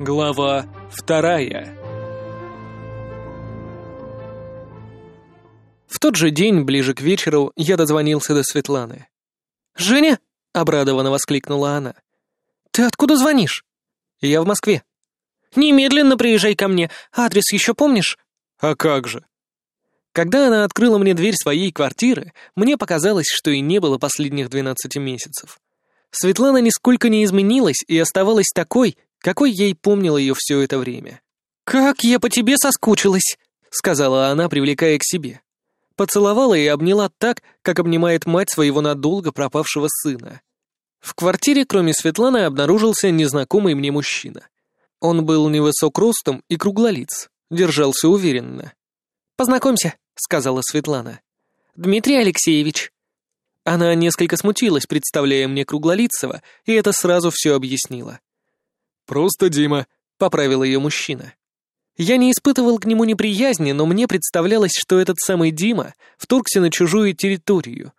Глава вторая В тот же день, ближе к вечеру, я дозвонился до Светланы. «Женя!» — обрадованно воскликнула она. «Ты откуда звонишь?» «Я в Москве». «Немедленно приезжай ко мне. Адрес еще помнишь?» «А как же?» Когда она открыла мне дверь своей квартиры, мне показалось, что и не было последних двенадцати месяцев. Светлана нисколько не изменилась и оставалась такой, какой и помнила ее все это время. «Как я по тебе соскучилась!» — сказала она, привлекая к себе. Поцеловала и обняла так, как обнимает мать своего надолго пропавшего сына. В квартире, кроме Светланы, обнаружился незнакомый мне мужчина. Он был невысок ростом и круглолиц, держался уверенно. «Познакомься», — сказала Светлана. «Дмитрий Алексеевич». Она несколько смутилась, представляя мне Круглолицего, и это сразу все объяснило. «Просто Дима», — поправил ее мужчина. Я не испытывал к нему неприязни, но мне представлялось, что этот самый Дима вторгся на чужую территорию.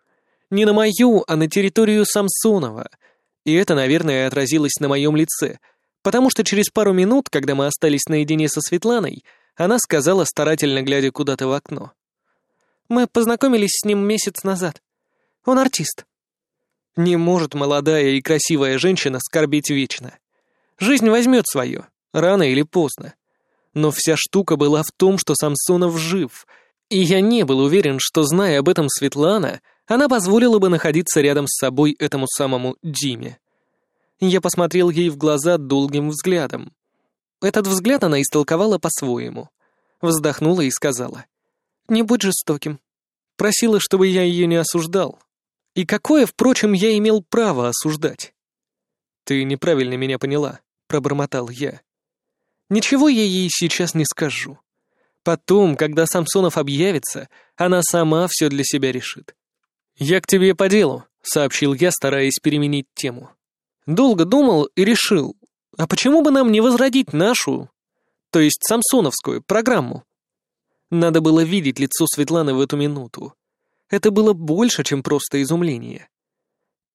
Не на мою, а на территорию Самсонова. И это, наверное, отразилось на моем лице, потому что через пару минут, когда мы остались наедине со Светланой, она сказала, старательно глядя куда-то в окно. «Мы познакомились с ним месяц назад. Он артист». Не может молодая и красивая женщина скорбеть вечно. Жизнь возьмет свое, рано или поздно. Но вся штука была в том, что Самсонов жив, и я не был уверен, что, зная об этом Светлана, она позволила бы находиться рядом с собой этому самому Диме. Я посмотрел ей в глаза долгим взглядом. Этот взгляд она истолковала по-своему. Вздохнула и сказала. «Не будь жестоким». Просила, чтобы я ее не осуждал. И какое, впрочем, я имел право осуждать? «Ты неправильно меня поняла», — пробормотал я. «Ничего я ей сейчас не скажу. Потом, когда Самсонов объявится, она сама все для себя решит». «Я к тебе по делу», — сообщил я, стараясь переменить тему. Долго думал и решил, а почему бы нам не возродить нашу, то есть самсоновскую, программу? Надо было видеть лицо Светланы в эту минуту. Это было больше, чем просто изумление.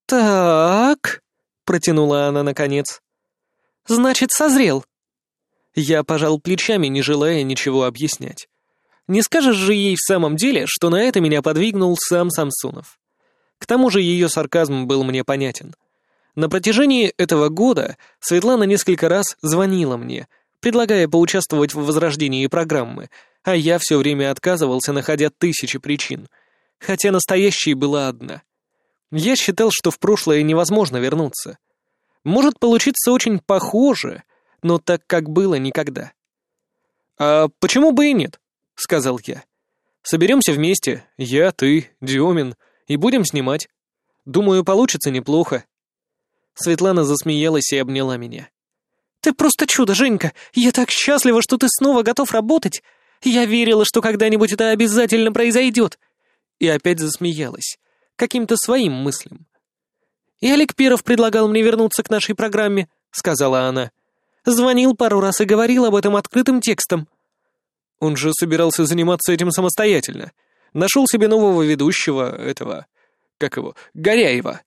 «Так», — протянула она наконец, — «значит, созрел». Я пожал плечами, не желая ничего объяснять. Не скажешь же ей в самом деле, что на это меня подвигнул сам Самсонов. К тому же ее сарказм был мне понятен — на протяжении этого года Светлана несколько раз звонила мне, предлагая поучаствовать в возрождении программы, а я все время отказывался, находя тысячи причин, хотя настоящей была одна. Я считал, что в прошлое невозможно вернуться. Может получиться очень похоже, но так, как было никогда. «А почему бы и нет?» — сказал я. «Соберемся вместе, я, ты, Диомин, и будем снимать. Думаю, получится неплохо». Светлана засмеялась и обняла меня. «Ты просто чудо, Женька! Я так счастлива, что ты снова готов работать! Я верила, что когда-нибудь это обязательно произойдет!» И опять засмеялась, каким-то своим мыслям. «И Олег Перов предлагал мне вернуться к нашей программе», — сказала она. «Звонил пару раз и говорил об этом открытым текстом». Он же собирался заниматься этим самостоятельно. Нашел себе нового ведущего, этого... Как его? Горяева.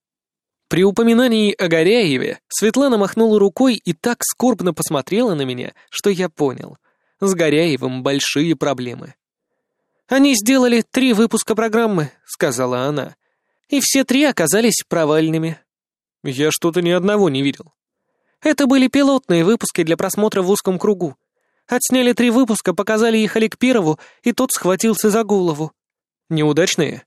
При упоминании о Горяеве Светлана махнула рукой и так скорбно посмотрела на меня, что я понял. С Горяевым большие проблемы. «Они сделали три выпуска программы», — сказала она. «И все три оказались провальными». «Я что-то ни одного не видел». «Это были пилотные выпуски для просмотра в узком кругу. Отсняли три выпуска, показали их Олег Перву, и тот схватился за голову». «Неудачные?»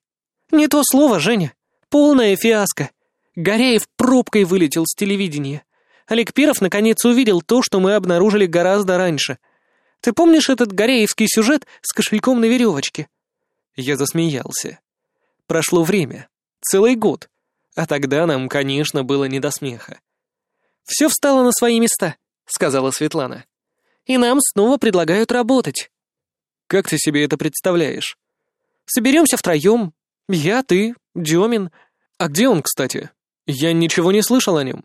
«Не то слово, Женя. Полная фиаско. Горяев пробкой вылетел с телевидения. Олег Перов наконец увидел то, что мы обнаружили гораздо раньше. Ты помнишь этот Горяевский сюжет с кошельком на веревочке?» Я засмеялся. Прошло время. Целый год. А тогда нам, конечно, было не до смеха. «Все встало на свои места», — сказала Светлана. «И нам снова предлагают работать». «Как ты себе это представляешь?» «Соберемся втроем. Я, ты, Демин. А где он, кстати?» «Я ничего не слышал о нем».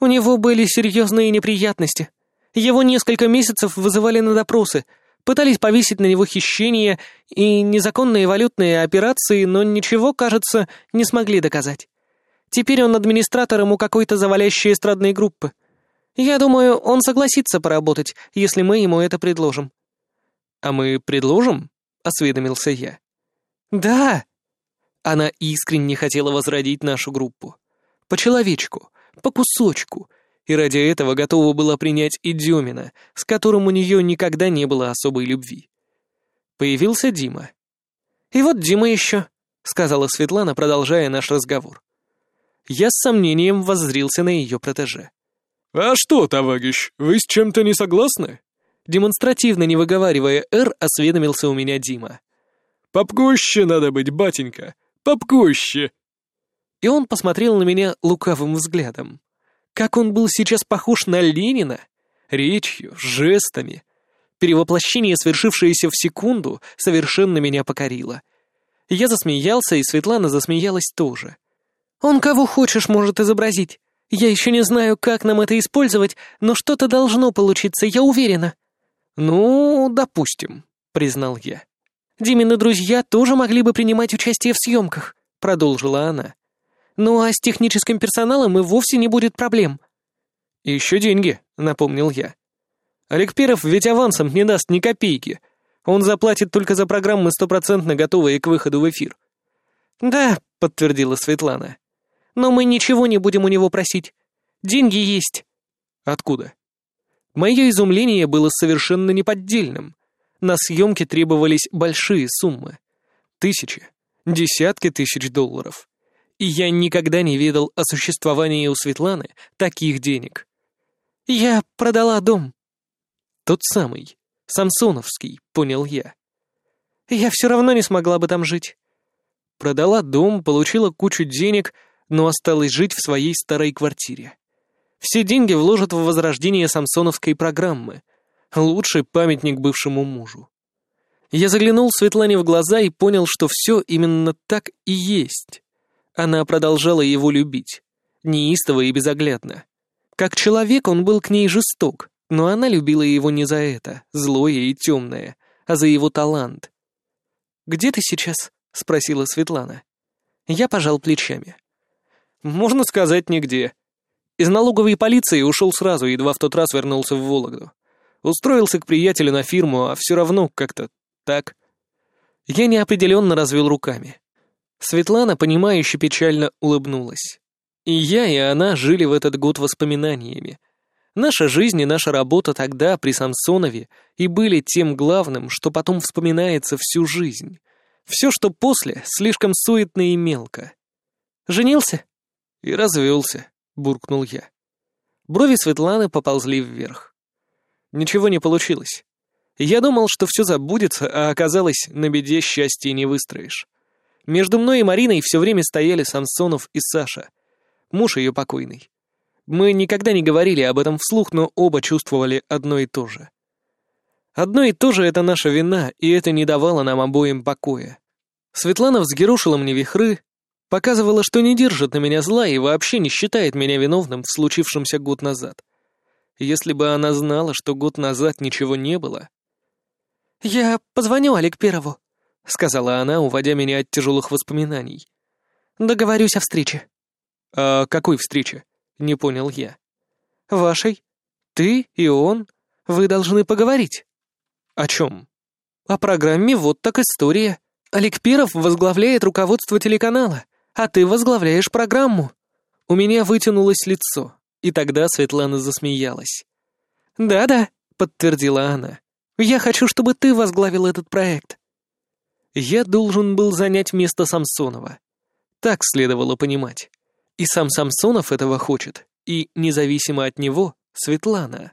«У него были серьезные неприятности. Его несколько месяцев вызывали на допросы, пытались повесить на него хищения и незаконные валютные операции, но ничего, кажется, не смогли доказать. Теперь он администратором у какой-то завалящей эстрадной группы. Я думаю, он согласится поработать, если мы ему это предложим». «А мы предложим?» — осведомился я. «Да!» Она искренне хотела возродить нашу группу. По человечку, по кусочку. И ради этого готова была принять и Демина, с которым у нее никогда не было особой любви. Появился Дима. «И вот Дима еще», — сказала Светлана, продолжая наш разговор. Я с сомнением воззрился на ее протеже. «А что, товарищ, вы с чем-то не согласны?» Демонстративно не выговаривая «Р», осведомился у меня Дима. «Попкуще надо быть, батенька, попкуще!» И он посмотрел на меня лукавым взглядом. Как он был сейчас похож на Ленина! Речью, жестами. Перевоплощение, свершившееся в секунду, совершенно меня покорило. Я засмеялся, и Светлана засмеялась тоже. «Он кого хочешь может изобразить. Я еще не знаю, как нам это использовать, но что-то должно получиться, я уверена». «Ну, допустим», — признал я. «Димины друзья тоже могли бы принимать участие в съемках», — продолжила она. «Ну а с техническим персоналом и вовсе не будет проблем». еще деньги», — напомнил я. «Олег Перов ведь авансом не даст ни копейки. Он заплатит только за программы стопроцентно готовые к выходу в эфир». «Да», — подтвердила Светлана. «Но мы ничего не будем у него просить. Деньги есть». «Откуда?» Мое изумление было совершенно неподдельным. На съемке требовались большие суммы. Тысячи, десятки тысяч долларов. И я никогда не ведал о существовании у Светланы таких денег. «Я продала дом». Тот самый, Самсоновский, понял я. «Я все равно не смогла бы там жить». Продала дом, получила кучу денег, но осталась жить в своей старой квартире. Все деньги вложат в возрождение самсоновской программы. Лучший памятник бывшему мужу. Я заглянул Светлане в глаза и понял, что все именно так и есть. Она продолжала его любить. Неистово и безоглядно. Как человек он был к ней жесток, но она любила его не за это, злое и темное, а за его талант. «Где ты сейчас?» — спросила Светлана. Я пожал плечами. «Можно сказать, нигде. Из налоговой полиции ушел сразу, едва в тот раз вернулся в Вологду. Устроился к приятелю на фирму, а все равно как-то так. Я неопределенно развел руками. Светлана, понимающе печально улыбнулась. И я, и она жили в этот год воспоминаниями. Наша жизнь и наша работа тогда, при Самсонове, и были тем главным, что потом вспоминается всю жизнь. Все, что после, слишком суетно и мелко. Женился? И развелся буркнул я. Брови Светланы поползли вверх. Ничего не получилось. Я думал, что все забудется, а оказалось, на беде счастья не выстроишь. Между мной и Мариной все время стояли Самсонов и Саша, муж ее покойный. Мы никогда не говорили об этом вслух, но оба чувствовали одно и то же. Одно и то же — это наша вина, и это не давало нам обоим покоя. Светлана взгерушила мне вихры, Показывала, что не держит на меня зла и вообще не считает меня виновным в случившемся год назад. Если бы она знала, что год назад ничего не было... «Я позвоню Олег Перву», — сказала она, уводя меня от тяжелых воспоминаний. «Договорюсь о встрече». «А какой встрече?» — не понял я. «Вашей. Ты и он. Вы должны поговорить». «О чем?» «О программе «Вот так история». Олег Перов возглавляет руководство телеканала а ты возглавляешь программу». У меня вытянулось лицо, и тогда Светлана засмеялась. «Да-да», — подтвердила она. «Я хочу, чтобы ты возглавил этот проект». Я должен был занять место Самсонова. Так следовало понимать. И сам Самсонов этого хочет, и, независимо от него, Светлана.